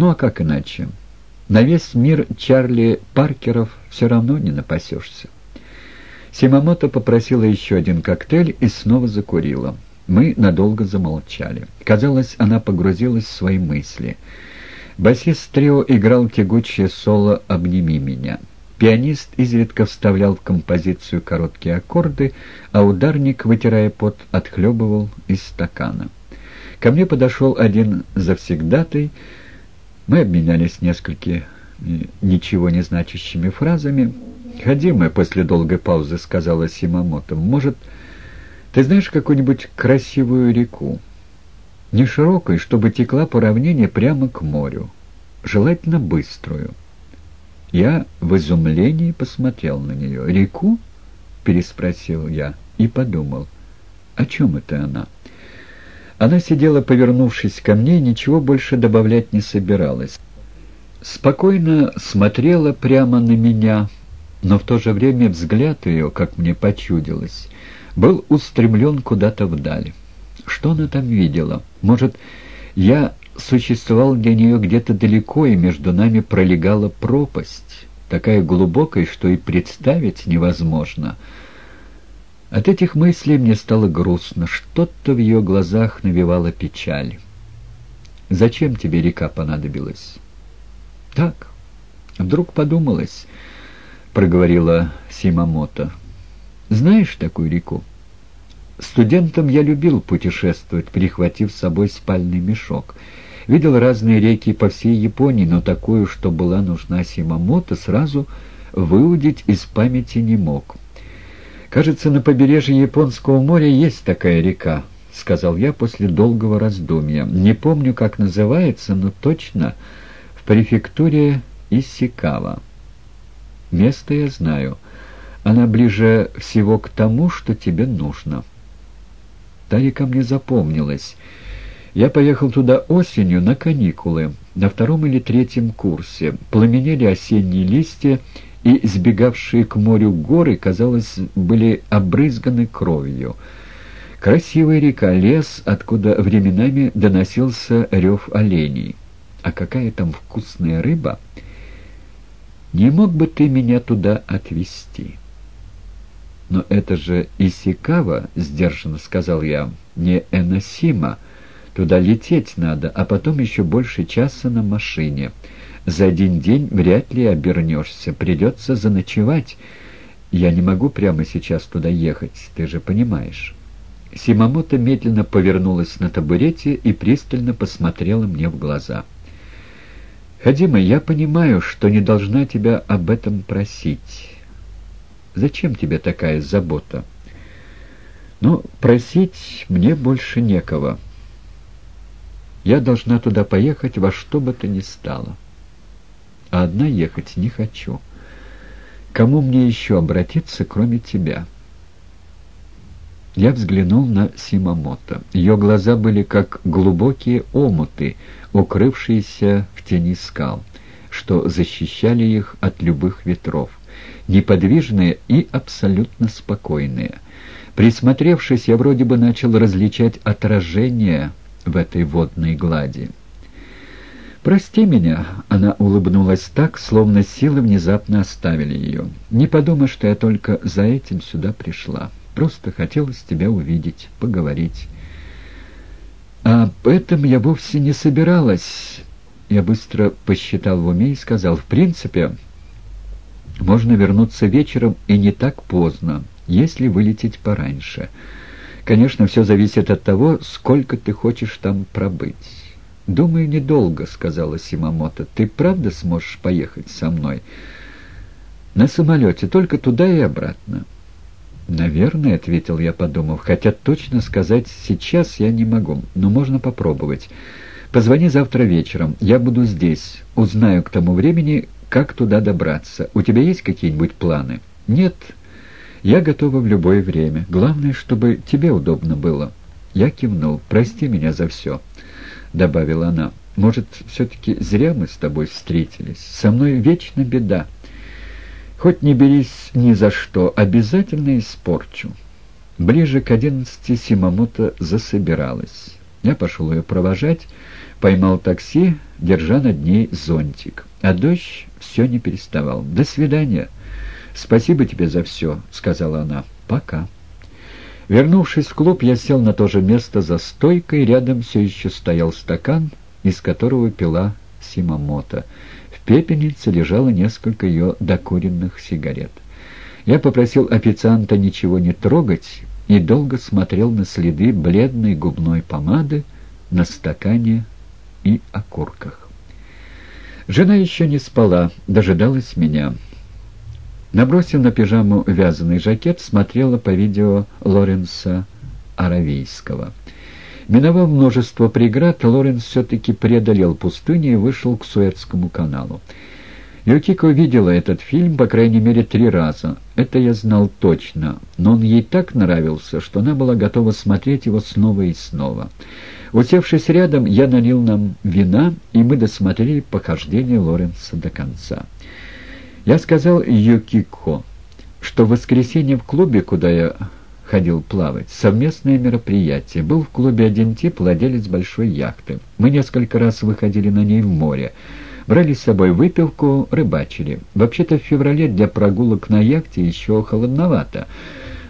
Ну а как иначе? На весь мир Чарли Паркеров все равно не напасешься. Симамото попросила еще один коктейль и снова закурила. Мы надолго замолчали. Казалось, она погрузилась в свои мысли. Басист трио играл тягучее соло «Обними меня». Пианист изредка вставлял в композицию короткие аккорды, а ударник, вытирая пот, отхлебывал из стакана. Ко мне подошел один завсегдатый, мы обменялись несколькими ничего не значащими фразами. «Ходи после долгой паузы», — сказала Симамото. «Может, ты знаешь какую-нибудь красивую реку? Не широкой, чтобы текла по равнине прямо к морю. Желательно быструю». Я в изумлении посмотрел на нее. «Реку?» — переспросил я и подумал. «О чем это она?» Она сидела, повернувшись ко мне, ничего больше добавлять не собиралась. Спокойно смотрела прямо на меня, но в то же время взгляд ее, как мне почудилось, был устремлен куда-то вдаль. Что она там видела? Может, я существовал для нее где-то далеко, и между нами пролегала пропасть, такая глубокая, что и представить невозможно. От этих мыслей мне стало грустно, что-то в ее глазах навевало печаль. «Зачем тебе река понадобилась?» «Так, вдруг подумалось», — проговорила Симамото. «Знаешь такую реку?» Студентом я любил путешествовать, прихватив с собой спальный мешок — Видел разные реки по всей Японии, но такую, что была нужна Симамото, сразу выудить из памяти не мог. «Кажется, на побережье Японского моря есть такая река», — сказал я после долгого раздумья. «Не помню, как называется, но точно в префектуре Исикава. Место я знаю. Она ближе всего к тому, что тебе нужно». Та река мне запомнилась — я поехал туда осенью на каникулы, на втором или третьем курсе. Пламенели осенние листья, и сбегавшие к морю горы, казалось, были обрызганы кровью. Красивая река, лес, откуда временами доносился рев оленей. А какая там вкусная рыба! Не мог бы ты меня туда отвезти? Но это же Исикава, — сдержанно сказал я, — не Эносима, — Туда лететь надо, а потом еще больше часа на машине. За один день вряд ли обернешься, придется заночевать. Я не могу прямо сейчас туда ехать, ты же понимаешь». Симамото медленно повернулась на табурете и пристально посмотрела мне в глаза. «Хадима, я понимаю, что не должна тебя об этом просить. Зачем тебе такая забота?» «Ну, просить мне больше некого». Я должна туда поехать во что бы то ни стало. А одна ехать не хочу. Кому мне еще обратиться, кроме тебя?» Я взглянул на Симамото. Ее глаза были как глубокие омуты, укрывшиеся в тени скал, что защищали их от любых ветров, неподвижные и абсолютно спокойные. Присмотревшись, я вроде бы начал различать отражение в этой водной глади. «Прости меня», — она улыбнулась так, словно силы внезапно оставили ее. «Не подумай, что я только за этим сюда пришла. Просто хотелось тебя увидеть, поговорить». «Об этом я вовсе не собиралась». Я быстро посчитал в уме и сказал, «В принципе, можно вернуться вечером и не так поздно, если вылететь пораньше». Конечно, все зависит от того, сколько ты хочешь там пробыть. «Думаю, недолго», — сказала Симамото. «Ты правда сможешь поехать со мной?» «На самолете, только туда и обратно». «Наверное», — ответил я, подумав, «хотя точно сказать сейчас я не могу, но можно попробовать. Позвони завтра вечером, я буду здесь, узнаю к тому времени, как туда добраться. У тебя есть какие-нибудь планы?» «Нет», «Я готова в любое время. Главное, чтобы тебе удобно было». Я кивнул. «Прости меня за все», — добавила она. «Может, все-таки зря мы с тобой встретились? Со мной вечно беда. Хоть не берись ни за что, обязательно испорчу». Ближе к одиннадцати Симамото засобиралась. Я пошел ее провожать, поймал такси, держа над ней зонтик. А дождь все не переставал. «До свидания!» «Спасибо тебе за все», — сказала она. «Пока». Вернувшись в клуб, я сел на то же место за стойкой, рядом все еще стоял стакан, из которого пила Симамото. В пепельнице лежало несколько ее докуренных сигарет. Я попросил официанта ничего не трогать и долго смотрел на следы бледной губной помады на стакане и окурках. Жена еще не спала, дожидалась меня. Набросив на пижаму вязаный жакет, смотрела по видео Лоренса Аравийского. Миновав множество преград, Лоренс все-таки преодолел пустыню и вышел к Суэцкому каналу. Юкико видела этот фильм, по крайней мере, три раза. Это я знал точно, но он ей так нравился, что она была готова смотреть его снова и снова. Усевшись рядом, я налил нам вина, и мы досмотрели похождение Лоренса до конца. Я сказал Юкико, что в воскресенье в клубе, куда я ходил плавать, совместное мероприятие. Был в клубе один тип, владелец большой яхты. Мы несколько раз выходили на ней в море. Брали с собой выпивку, рыбачили. Вообще-то в феврале для прогулок на яхте еще холодновато.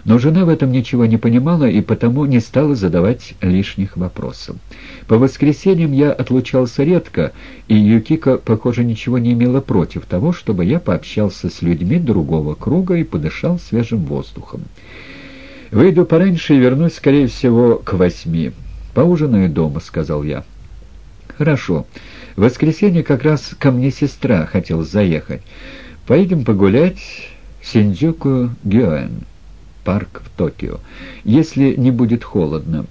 Но жена в этом ничего не понимала и потому не стала задавать лишних вопросов. По воскресеньям я отлучался редко, и Юкика, похоже, ничего не имела против того, чтобы я пообщался с людьми другого круга и подышал свежим воздухом. «Выйду пораньше и вернусь, скорее всего, к восьми. Поужинаю дома», — сказал я. «Хорошо. В воскресенье как раз ко мне сестра хотела заехать. Поедем погулять Синдзюку Гюэн» парк в Токио. Если не будет холодно.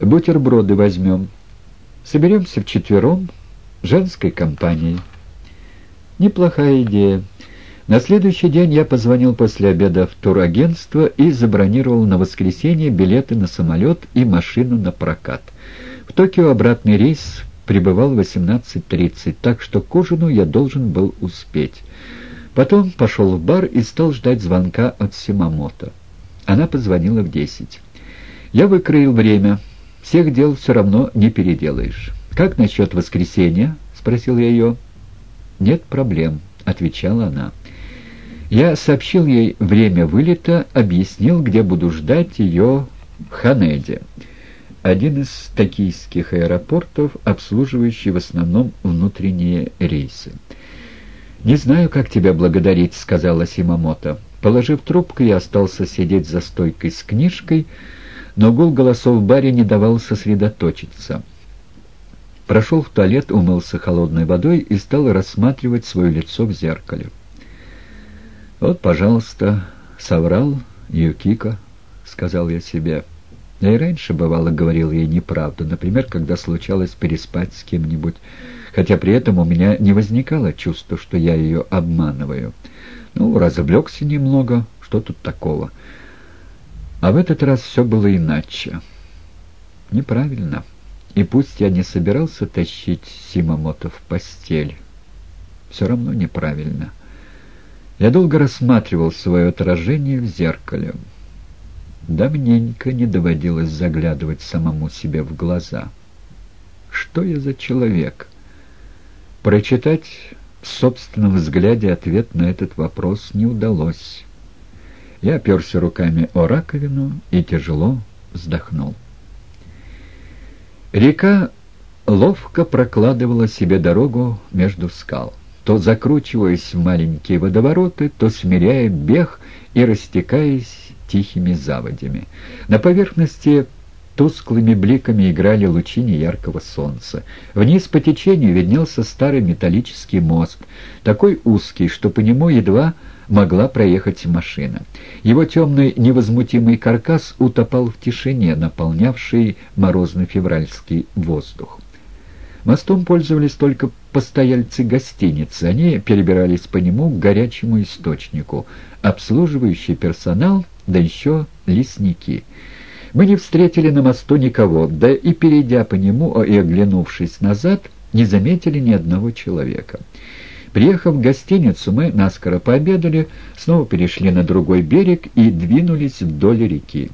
Бутерброды возьмем. Соберемся вчетвером, женской компанией. Неплохая идея. На следующий день я позвонил после обеда в турагентство и забронировал на воскресенье билеты на самолет и машину на прокат. В Токио обратный рейс прибывал в 18.30, так что к ужину я должен был успеть. Потом пошел в бар и стал ждать звонка от Симамото. Она позвонила в десять. Я выкроил время. Всех дел все равно не переделаешь. «Как насчет воскресенья?» — спросил я ее. «Нет проблем», — отвечала она. Я сообщил ей время вылета, объяснил, где буду ждать ее в Ханеде. Один из токийских аэропортов, обслуживающий в основном внутренние рейсы. «Не знаю, как тебя благодарить», — сказала Симамото. Положив трубку, я остался сидеть за стойкой с книжкой, но гул голосов в баре не давал сосредоточиться. Прошел в туалет, умылся холодной водой и стал рассматривать свое лицо в зеркале. «Вот, пожалуйста, соврал Юкика», — сказал я себе. Я и раньше, бывало, говорил ей неправду, например, когда случалось переспать с кем-нибудь, хотя при этом у меня не возникало чувства, что я ее обманываю. Ну, развлекся немного, что тут такого. А в этот раз все было иначе. Неправильно. И пусть я не собирался тащить Симамото в постель, все равно неправильно. Я долго рассматривал свое отражение в зеркале. Давненько не доводилось заглядывать самому себе в глаза. Что я за человек? Прочитать в собственном взгляде ответ на этот вопрос не удалось. Я оперся руками о раковину и тяжело вздохнул. Река ловко прокладывала себе дорогу между скал, то закручиваясь в маленькие водовороты, то смиряя бег и растекаясь тихими заводями. На поверхности Тусклыми бликами играли лучи неяркого солнца. Вниз по течению виднелся старый металлический мост, такой узкий, что по нему едва могла проехать машина. Его темный невозмутимый каркас утопал в тишине, наполнявшей морозный февральский воздух. Мостом пользовались только постояльцы гостиницы. Они перебирались по нему к горячему источнику, обслуживающий персонал, да еще лесники — мы не встретили на мосту никого, да и, перейдя по нему и оглянувшись назад, не заметили ни одного человека. Приехав в гостиницу, мы наскоро пообедали, снова перешли на другой берег и двинулись вдоль реки.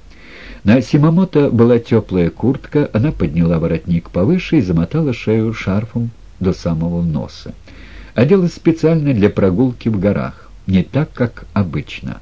На Симамото была теплая куртка, она подняла воротник повыше и замотала шею шарфом до самого носа. Оделась специально для прогулки в горах, не так, как обычно.